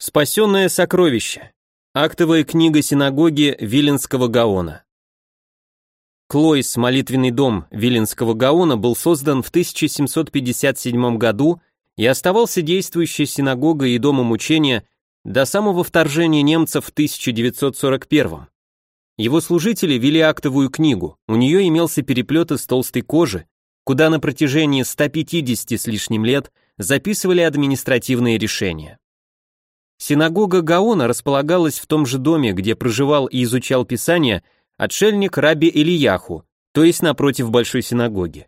Спасенное сокровище. Актовая книга синагоги Виленского Гаона. Клойс, молитвенный дом Виленского Гаона, был создан в 1757 году и оставался действующей синагогой и домом учения до самого вторжения немцев в 1941. Его служители вели актовую книгу, у нее имелся переплет из толстой кожи, куда на протяжении 150 с лишним лет записывали административные решения. Синагога Гаона располагалась в том же доме, где проживал и изучал Писание отшельник Раби Ильяху, то есть напротив Большой синагоги.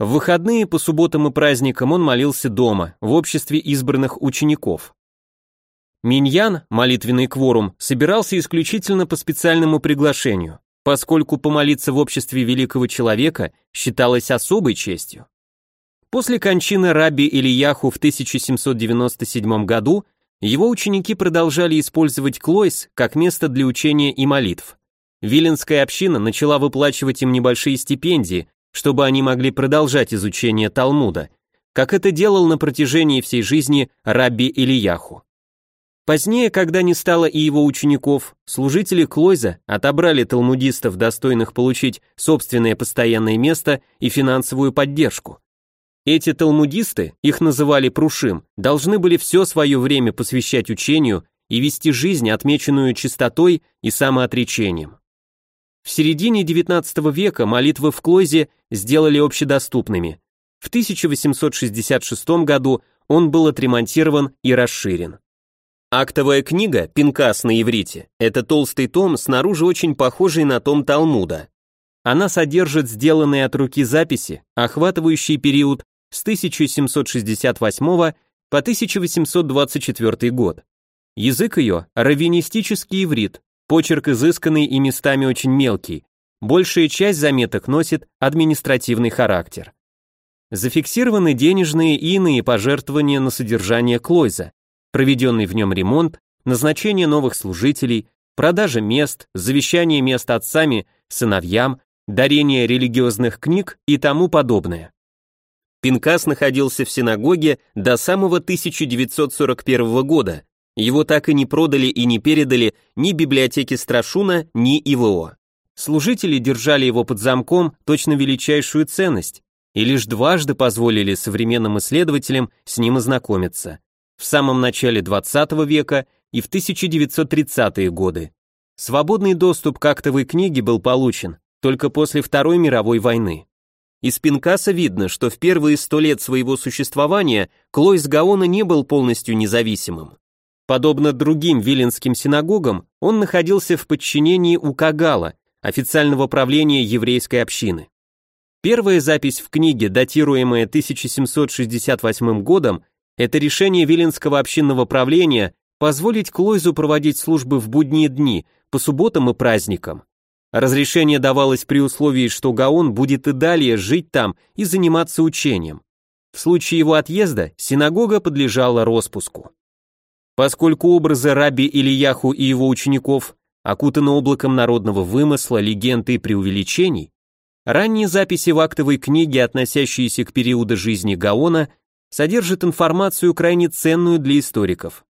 В выходные по субботам и праздникам он молился дома, в обществе избранных учеников. Миньян, молитвенный кворум, собирался исключительно по специальному приглашению, поскольку помолиться в обществе великого человека считалось особой честью. После кончины Раби Ильяху в 1797 году его ученики продолжали использовать Клойс как место для учения и молитв. Виленская община начала выплачивать им небольшие стипендии, чтобы они могли продолжать изучение Талмуда, как это делал на протяжении всей жизни Рабби Ильяху. Позднее, когда не стало и его учеников, служители Клойза отобрали талмудистов, достойных получить собственное постоянное место и финансовую поддержку. Эти талмудисты, их называли прушим, должны были все свое время посвящать учению и вести жизнь, отмеченную чистотой и самоотречением. В середине XIX века молитвы в Клозе сделали общедоступными. В 1866 году он был отремонтирован и расширен. Актовая книга, пинкас на иврите, это толстый том, снаружи очень похожий на том Талмуда. Она содержит сделанные от руки записи, охватывающие период с 1768 по 1824 год. Язык ее – раввинистический иврит, почерк изысканный и местами очень мелкий, большая часть заметок носит административный характер. Зафиксированы денежные и иные пожертвования на содержание Клойза, проведенный в нем ремонт, назначение новых служителей, продажа мест, завещание мест отцами, сыновьям, дарение религиозных книг и тому подобное. Пинкас находился в синагоге до самого 1941 года. Его так и не продали и не передали ни библиотеке Страшуна, ни ИВО. Служители держали его под замком точно величайшую ценность и лишь дважды позволили современным исследователям с ним ознакомиться. В самом начале 20 века и в 1930-е годы. Свободный доступ к актовой книге был получен только после Второй мировой войны. Из Пинкаса видно, что в первые сто лет своего существования Клойс Гаона не был полностью независимым. Подобно другим виленским синагогам, он находился в подчинении у Кагала, официального правления еврейской общины. Первая запись в книге, датируемая 1768 годом, это решение Виленского общинного правления позволить Клойзу проводить службы в будние дни, по субботам и праздникам. Разрешение давалось при условии, что Гаон будет и далее жить там и заниматься учением. В случае его отъезда синагога подлежала распуску. Поскольку образы Раби Ильяху и его учеников окутаны облаком народного вымысла, легенд и преувеличений, ранние записи в актовой книге, относящиеся к периоду жизни Гаона, содержат информацию крайне ценную для историков.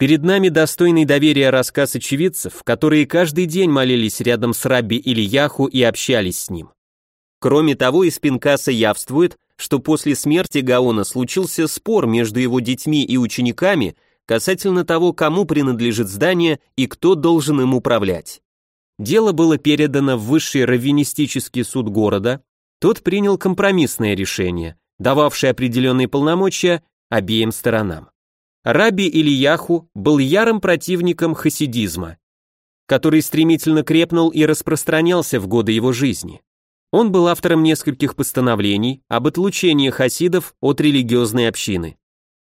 Перед нами достойный доверия рассказ очевидцев, которые каждый день молились рядом с Рабби Ильяху и общались с ним. Кроме того, из Пинкаса явствует, что после смерти Гаона случился спор между его детьми и учениками касательно того, кому принадлежит здание и кто должен им управлять. Дело было передано в высший раввинистический суд города, тот принял компромиссное решение, дававшее определенные полномочия обеим сторонам. Раби Ильяху был ярым противником хасидизма, который стремительно крепнул и распространялся в годы его жизни. Он был автором нескольких постановлений об отлучении хасидов от религиозной общины.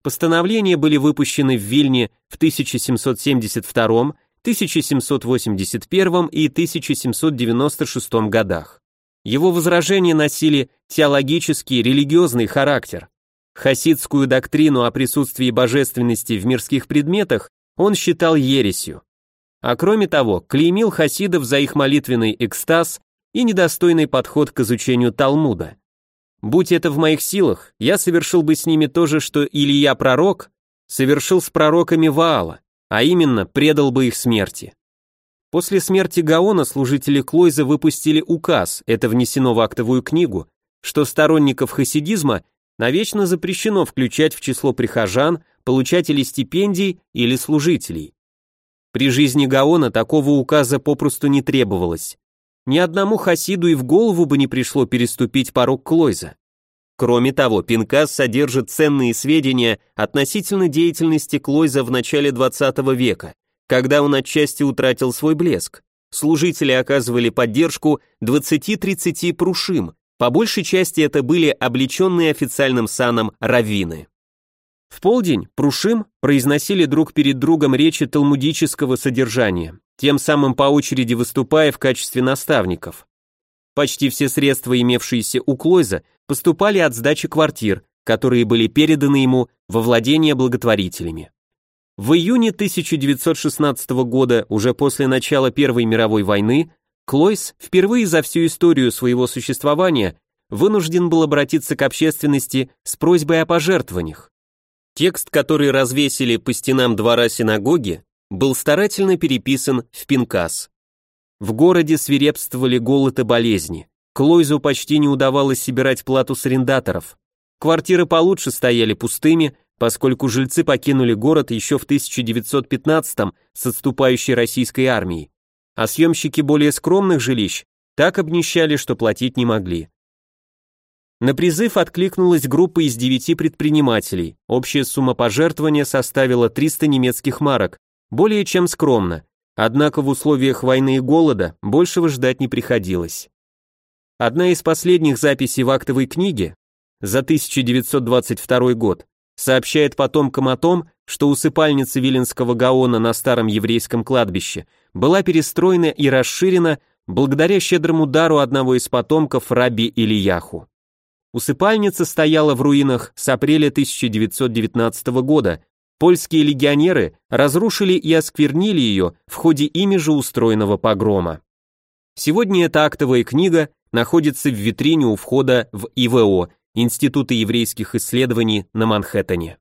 Постановления были выпущены в Вильне в 1772, 1781 и 1796 годах. Его возражения носили теологический религиозный характер, Хасидскую доктрину о присутствии божественности в мирских предметах он считал ересью. А кроме того, клеймил хасидов за их молитвенный экстаз и недостойный подход к изучению Талмуда. Будь это в моих силах, я совершил бы с ними то же, что Илья пророк совершил с пророками Ваала, а именно предал бы их смерти. После смерти Гаона служители Клойза выпустили указ, это внесено в актовую книгу, что сторонников хасидизма навечно запрещено включать в число прихожан, получателей стипендий или служителей. При жизни Гаона такого указа попросту не требовалось. Ни одному хасиду и в голову бы не пришло переступить порог Клойза. Кроме того, Пинкас содержит ценные сведения относительно деятельности Клойза в начале 20 века, когда он отчасти утратил свой блеск. Служители оказывали поддержку 20-30 прушим, по большей части это были облеченные официальным саном раввины. В полдень прушим произносили друг перед другом речи талмудического содержания, тем самым по очереди выступая в качестве наставников. Почти все средства, имевшиеся у Клойза, поступали от сдачи квартир, которые были переданы ему во владение благотворителями. В июне 1916 года, уже после начала Первой мировой войны, Клойс впервые за всю историю своего существования вынужден был обратиться к общественности с просьбой о пожертвованиях. Текст, который развесили по стенам двора синагоги, был старательно переписан в пинкас. В городе свирепствовали голод и болезни. Клойзу почти не удавалось собирать плату с арендаторов. Квартиры получше стояли пустыми, поскольку жильцы покинули город еще в 1915 с отступающей российской армией, а съемщики более скромных жилищ так обнищали, что платить не могли. На призыв откликнулась группа из девяти предпринимателей. Общая сумма пожертвования составила 300 немецких марок, более чем скромно. Однако в условиях войны и голода большего ждать не приходилось. Одна из последних записей в актовой книге за 1922 год сообщает потомкам о том, что усыпальница Виленского Гаона на старом еврейском кладбище была перестроена и расширена благодаря щедрому дару одного из потомков Раби Ильяху. Усыпальница стояла в руинах с апреля 1919 года. Польские легионеры разрушили и осквернили ее в ходе ими же устроенного погрома. Сегодня эта актовая книга находится в витрине у входа в ИВО, Института еврейских исследований на Манхэттене.